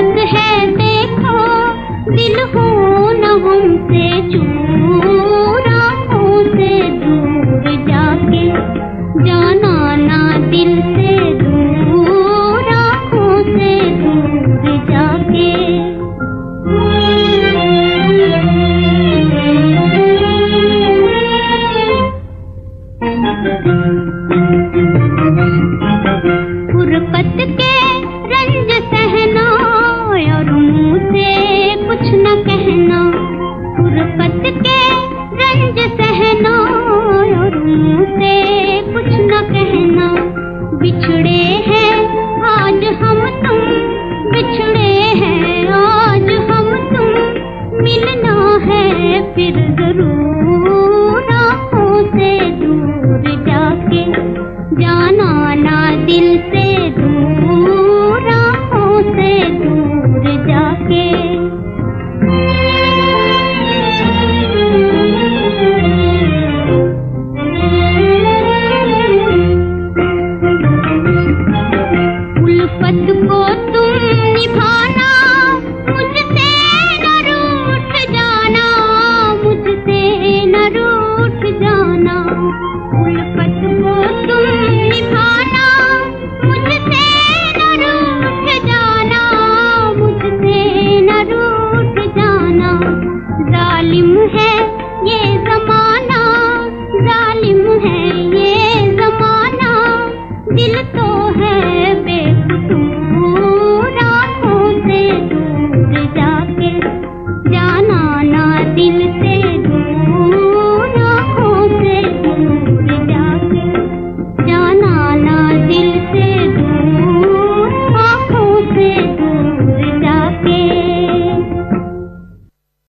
मौत है देखो, दिल हूँ न हमसे से दूर जाके जाना ना दिल से दूर, आँखों से दूर जाके। हम तुम बिछड़े उन पथ को तुम निभा